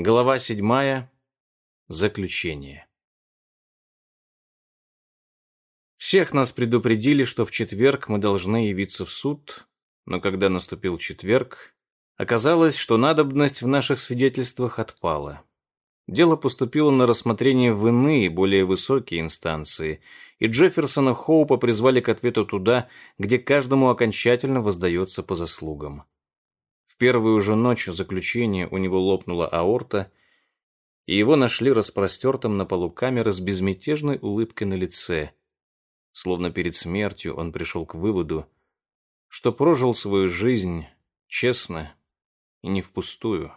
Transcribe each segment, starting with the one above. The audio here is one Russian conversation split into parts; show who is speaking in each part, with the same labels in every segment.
Speaker 1: Глава седьмая. Заключение. Всех нас предупредили, что в четверг мы должны явиться в суд, но когда наступил четверг, оказалось, что надобность в наших свидетельствах отпала. Дело поступило на рассмотрение в иные, более высокие инстанции, и Джефферсона Хоупа призвали к ответу туда, где каждому окончательно воздается по заслугам первую же ночь заключения у него лопнула аорта, и его нашли распростертым на полу камеры с безмятежной улыбкой на лице. Словно перед смертью он пришел к выводу, что прожил свою жизнь честно и не впустую.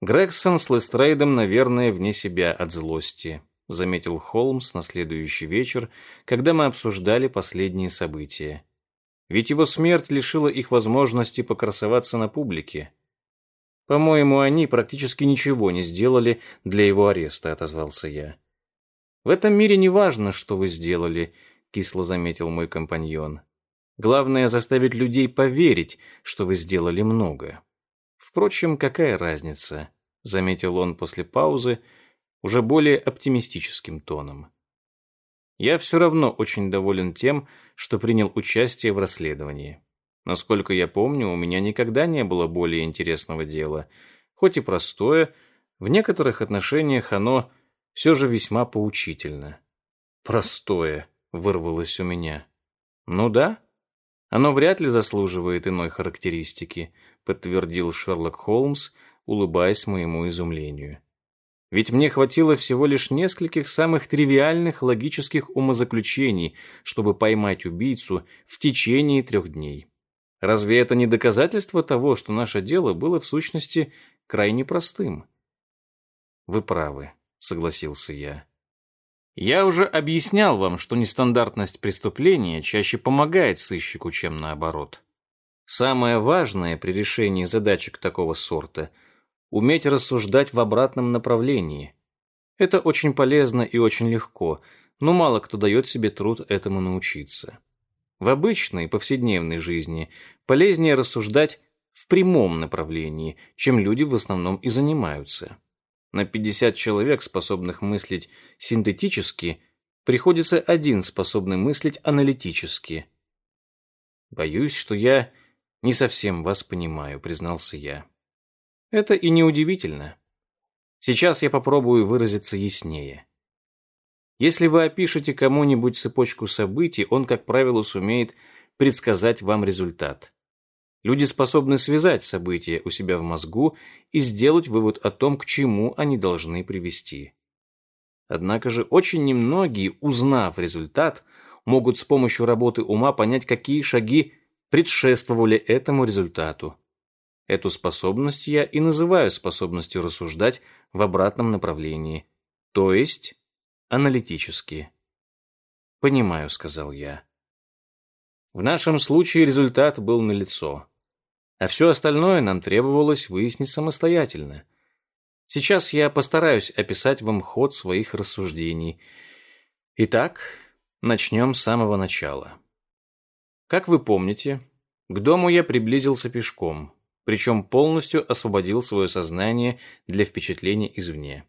Speaker 1: Грегсон с Лестрейдом, наверное, вне себя от злости, заметил Холмс на следующий вечер, когда мы обсуждали последние события. Ведь его смерть лишила их возможности покрасоваться на публике. По-моему, они практически ничего не сделали для его ареста, отозвался я. В этом мире не важно, что вы сделали, кисло заметил мой компаньон. Главное заставить людей поверить, что вы сделали много. Впрочем, какая разница, заметил он после паузы, уже более оптимистическим тоном. Я все равно очень доволен тем, что принял участие в расследовании. Насколько я помню, у меня никогда не было более интересного дела. Хоть и простое, в некоторых отношениях оно все же весьма поучительно. «Простое», — вырвалось у меня. «Ну да, оно вряд ли заслуживает иной характеристики», — подтвердил Шерлок Холмс, улыбаясь моему изумлению. Ведь мне хватило всего лишь нескольких самых тривиальных логических умозаключений, чтобы поймать убийцу в течение трех дней. Разве это не доказательство того, что наше дело было в сущности крайне простым? Вы правы, согласился я. Я уже объяснял вам, что нестандартность преступления чаще помогает сыщику, чем наоборот. Самое важное при решении задачек такого сорта — уметь рассуждать в обратном направлении. Это очень полезно и очень легко, но мало кто дает себе труд этому научиться. В обычной, повседневной жизни полезнее рассуждать в прямом направлении, чем люди в основном и занимаются. На 50 человек, способных мыслить синтетически, приходится один, способный мыслить аналитически. «Боюсь, что я не совсем вас понимаю», — признался я. Это и неудивительно. Сейчас я попробую выразиться яснее. Если вы опишете кому-нибудь цепочку событий, он, как правило, сумеет предсказать вам результат. Люди способны связать события у себя в мозгу и сделать вывод о том, к чему они должны привести. Однако же очень немногие, узнав результат, могут с помощью работы ума понять, какие шаги предшествовали этому результату. Эту способность я и называю способностью рассуждать в обратном направлении, то есть аналитически. «Понимаю», — сказал я. В нашем случае результат был налицо, а все остальное нам требовалось выяснить самостоятельно. Сейчас я постараюсь описать вам ход своих рассуждений. Итак, начнем с самого начала. Как вы помните, к дому я приблизился пешком причем полностью освободил свое сознание для впечатлений извне.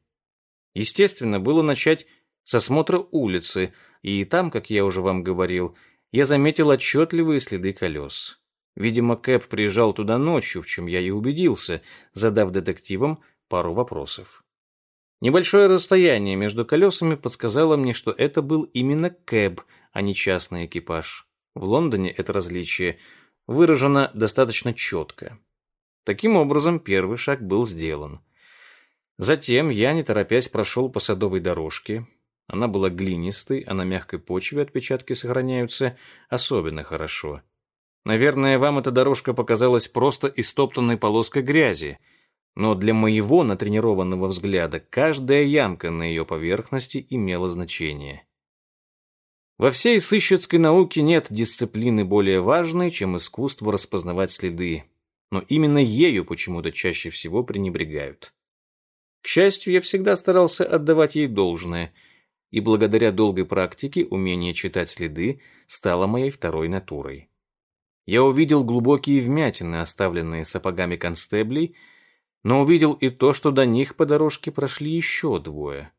Speaker 1: Естественно, было начать с осмотра улицы, и там, как я уже вам говорил, я заметил отчетливые следы колес. Видимо, Кэп приезжал туда ночью, в чем я и убедился, задав детективам пару вопросов. Небольшое расстояние между колесами подсказало мне, что это был именно Кэб, а не частный экипаж. В Лондоне это различие выражено достаточно четко. Таким образом, первый шаг был сделан. Затем я, не торопясь, прошел по садовой дорожке. Она была глинистой, а на мягкой почве отпечатки сохраняются особенно хорошо. Наверное, вам эта дорожка показалась просто истоптанной полоской грязи, но для моего натренированного взгляда каждая ямка на ее поверхности имела значение. Во всей сыщицкой науке нет дисциплины более важной, чем искусство распознавать следы, но именно ею почему-то чаще всего пренебрегают. К счастью, я всегда старался отдавать ей должное, и благодаря долгой практике умение читать следы стало моей второй натурой. Я увидел глубокие вмятины, оставленные сапогами констеблей, но увидел и то, что до них по дорожке прошли еще двое.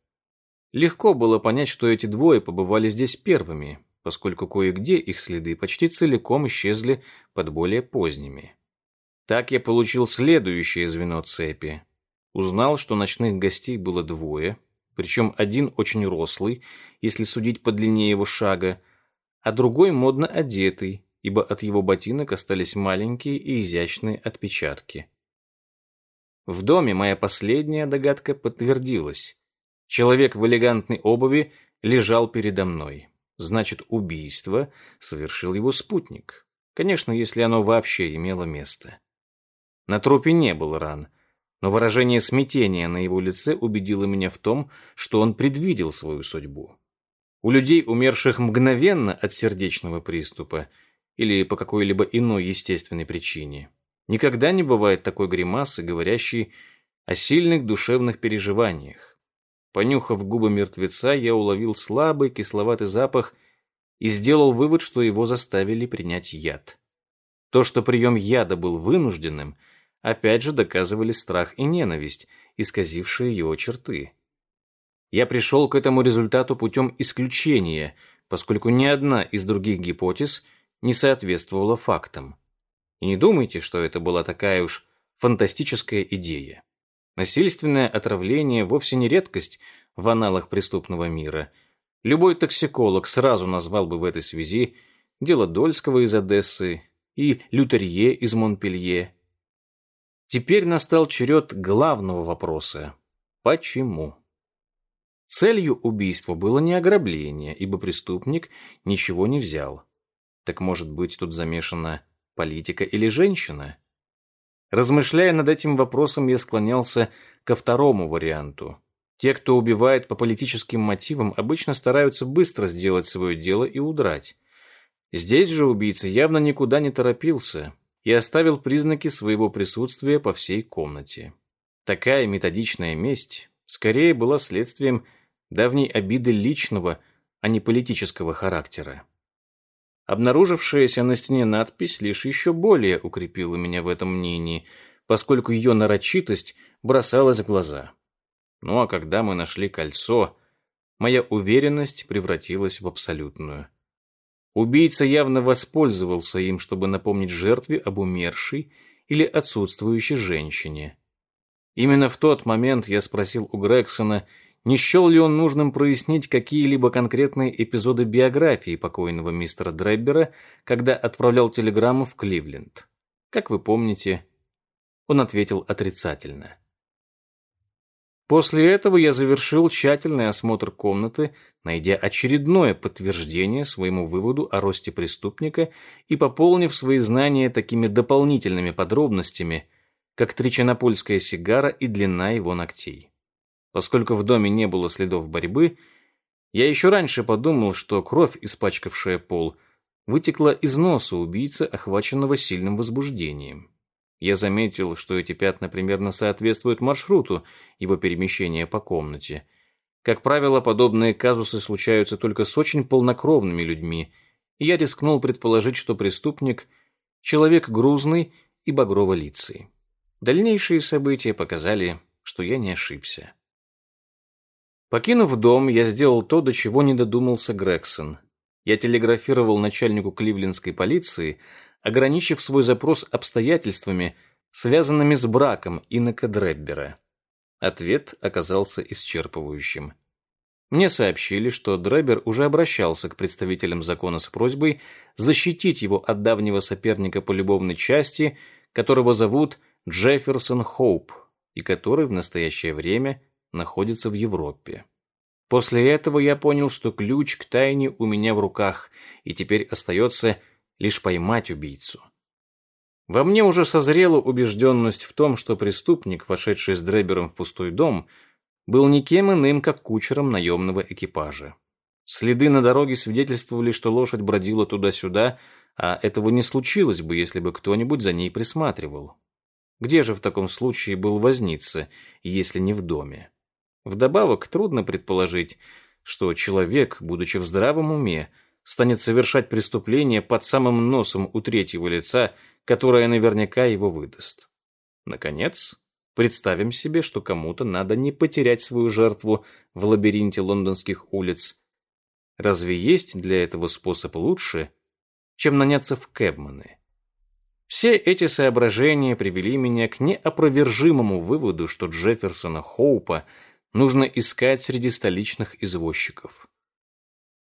Speaker 1: Легко было понять, что эти двое побывали здесь первыми, поскольку кое-где их следы почти целиком исчезли под более поздними. Так я получил следующее звено цепи. Узнал, что ночных гостей было двое, причем один очень рослый, если судить по длине его шага, а другой модно одетый, ибо от его ботинок остались маленькие и изящные отпечатки. В доме моя последняя догадка подтвердилась. Человек в элегантной обуви лежал передо мной. Значит, убийство совершил его спутник. Конечно, если оно вообще имело место. На трупе не было ран, но выражение смятения на его лице убедило меня в том, что он предвидел свою судьбу. У людей, умерших мгновенно от сердечного приступа или по какой-либо иной естественной причине, никогда не бывает такой гримасы, говорящей о сильных душевных переживаниях. Понюхав губы мертвеца, я уловил слабый кисловатый запах и сделал вывод, что его заставили принять яд. То, что прием яда был вынужденным, опять же доказывали страх и ненависть, исказившие его черты. Я пришел к этому результату путем исключения, поскольку ни одна из других гипотез не соответствовала фактам. И не думайте, что это была такая уж фантастическая идея. Насильственное отравление вовсе не редкость в аналах преступного мира. Любой токсиколог сразу назвал бы в этой связи дело Дольского из Одессы и Лютерье из Монпелье, Теперь настал черед главного вопроса. Почему? Целью убийства было не ограбление, ибо преступник ничего не взял. Так может быть, тут замешана политика или женщина? Размышляя над этим вопросом, я склонялся ко второму варианту. Те, кто убивает по политическим мотивам, обычно стараются быстро сделать свое дело и удрать. Здесь же убийца явно никуда не торопился, и оставил признаки своего присутствия по всей комнате. Такая методичная месть скорее была следствием давней обиды личного, а не политического характера. Обнаружившаяся на стене надпись лишь еще более укрепила меня в этом мнении, поскольку ее нарочитость бросалась в глаза. Ну а когда мы нашли кольцо, моя уверенность превратилась в абсолютную. Убийца явно воспользовался им, чтобы напомнить жертве об умершей или отсутствующей женщине. Именно в тот момент я спросил у Грексона, не счел ли он нужным прояснить какие-либо конкретные эпизоды биографии покойного мистера Дреббера, когда отправлял телеграмму в Кливленд. Как вы помните, он ответил отрицательно. После этого я завершил тщательный осмотр комнаты, найдя очередное подтверждение своему выводу о росте преступника и пополнив свои знания такими дополнительными подробностями, как тричинопольская сигара и длина его ногтей. Поскольку в доме не было следов борьбы, я еще раньше подумал, что кровь, испачкавшая пол, вытекла из носа убийцы, охваченного сильным возбуждением. Я заметил, что эти пятна примерно соответствуют маршруту его перемещения по комнате. Как правило, подобные казусы случаются только с очень полнокровными людьми, и я рискнул предположить, что преступник — человек грузный и багрово-лицый. Дальнейшие события показали, что я не ошибся. Покинув дом, я сделал то, до чего не додумался Грегсон. Я телеграфировал начальнику кливлендской полиции — ограничив свой запрос обстоятельствами, связанными с браком инока Дреббера. Ответ оказался исчерпывающим. Мне сообщили, что Дреббер уже обращался к представителям закона с просьбой защитить его от давнего соперника по любовной части, которого зовут Джефферсон Хоуп, и который в настоящее время находится в Европе. После этого я понял, что ключ к тайне у меня в руках, и теперь остается лишь поймать убийцу. Во мне уже созрела убежденность в том, что преступник, вошедший с Дребером в пустой дом, был никем иным, как кучером наемного экипажа. Следы на дороге свидетельствовали, что лошадь бродила туда-сюда, а этого не случилось бы, если бы кто-нибудь за ней присматривал. Где же в таком случае был возница, если не в доме? Вдобавок, трудно предположить, что человек, будучи в здравом уме, станет совершать преступление под самым носом у третьего лица, которое наверняка его выдаст. Наконец, Представим себе, что кому-то надо не потерять свою жертву в лабиринте лондонских улиц. Разве есть для этого способ лучше, чем наняться в кэбманы? Все эти соображения привели меня к неопровержимому выводу, что Джефферсона Хоупа нужно искать среди столичных извозчиков.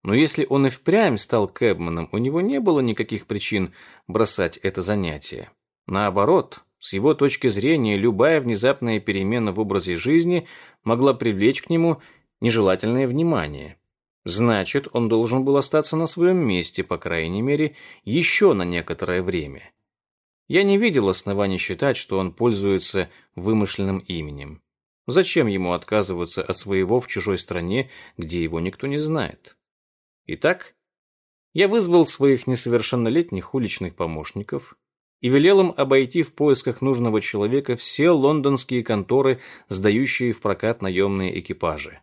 Speaker 1: Но если он и впрямь стал кэбманом, у него не было никаких причин бросать это занятие. Наоборот, с его точки зрения, любая внезапная перемена в образе жизни могла привлечь к нему нежелательное внимание. Значит, он должен был остаться на своем месте, по крайней мере, еще на некоторое время. Я не видел оснований считать, что он пользуется вымышленным именем. Зачем ему отказываться от своего в чужой стране, где его никто не знает? Итак, я вызвал своих несовершеннолетних уличных помощников и велел им обойти в поисках нужного человека все лондонские конторы, сдающие в прокат наемные экипажи.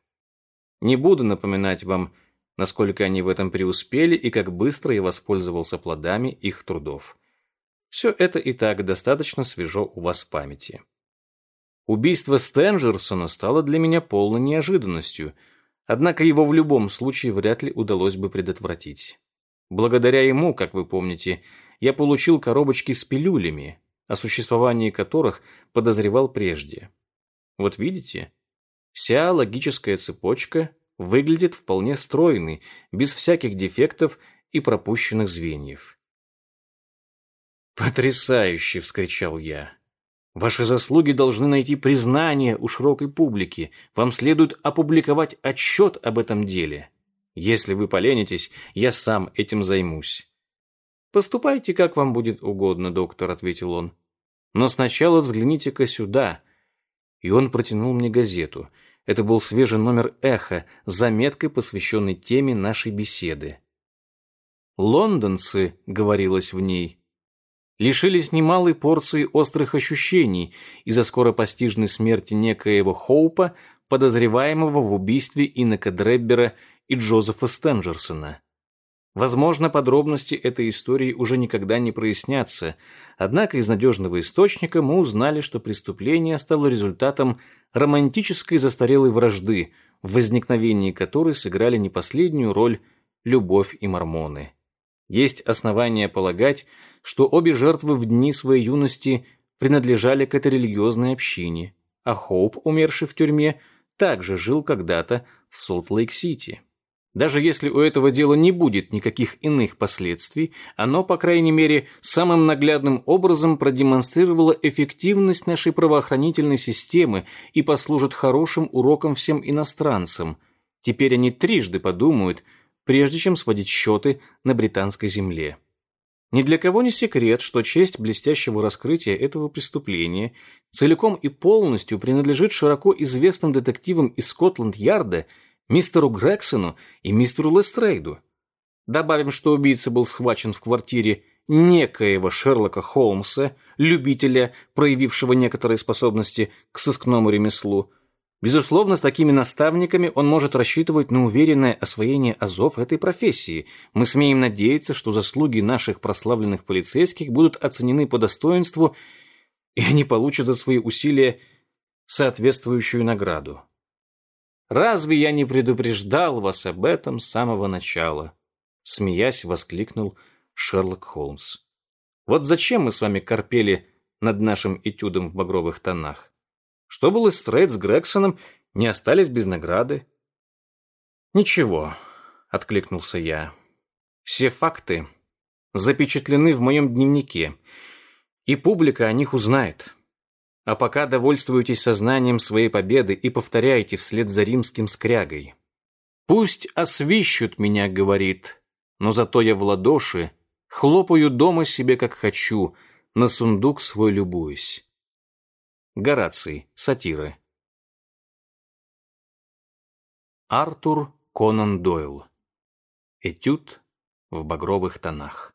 Speaker 1: Не буду напоминать вам, насколько они в этом преуспели и как быстро я воспользовался плодами их трудов. Все это и так достаточно свежо у вас в памяти. Убийство Стенджерсона стало для меня полной неожиданностью – Однако его в любом случае вряд ли удалось бы предотвратить. Благодаря ему, как вы помните, я получил коробочки с пилюлями, о существовании которых подозревал прежде. Вот видите, вся логическая цепочка выглядит вполне стройной, без всяких дефектов и пропущенных звеньев. «Потрясающе!» — вскричал я. Ваши заслуги должны найти признание у широкой публики. Вам следует опубликовать отчет об этом деле. Если вы поленитесь, я сам этим займусь. Поступайте, как вам будет угодно, доктор, ответил он. Но сначала взгляните-ка сюда. И он протянул мне газету. Это был свежий номер «Эхо» с заметкой, посвященной теме нашей беседы. «Лондонцы», — говорилось в ней, — лишились немалой порции острых ощущений из-за скоропостижной смерти некоего Хоупа, подозреваемого в убийстве Инока Дреббера и Джозефа Стенджерсона. Возможно, подробности этой истории уже никогда не прояснятся, однако из надежного источника мы узнали, что преступление стало результатом романтической застарелой вражды, в возникновении которой сыграли не последнюю роль любовь и мормоны. Есть основания полагать, что обе жертвы в дни своей юности принадлежали к этой религиозной общине, а Хоуп, умерший в тюрьме, также жил когда-то в Солт-Лейк-Сити. Даже если у этого дела не будет никаких иных последствий, оно, по крайней мере, самым наглядным образом продемонстрировало эффективность нашей правоохранительной системы и послужит хорошим уроком всем иностранцам. Теперь они трижды подумают, прежде чем сводить счеты на британской земле. Ни для кого не секрет, что честь блестящего раскрытия этого преступления целиком и полностью принадлежит широко известным детективам из Скотланд-Ярда мистеру Грексону и мистеру Лестрейду. Добавим, что убийца был схвачен в квартире некоего Шерлока Холмса, любителя, проявившего некоторые способности к сыскному ремеслу, Безусловно, с такими наставниками он может рассчитывать на уверенное освоение азов этой профессии. Мы смеем надеяться, что заслуги наших прославленных полицейских будут оценены по достоинству, и они получат за свои усилия соответствующую награду. Разве я не предупреждал вас об этом с самого начала? Смеясь, воскликнул Шерлок Холмс. Вот зачем мы с вами корпели над нашим этюдом в багровых тонах? Что было с Трейд с Грексоном, не остались без награды. «Ничего», — откликнулся я. «Все факты запечатлены в моем дневнике, и публика о них узнает. А пока довольствуйтесь сознанием своей победы и повторяйте вслед за римским скрягой. Пусть освищут меня, — говорит, — но зато я в ладоши хлопаю дома себе, как хочу, на сундук свой любуюсь. Гораций. Сатиры. Артур Конан Дойл. Этюд в багровых тонах.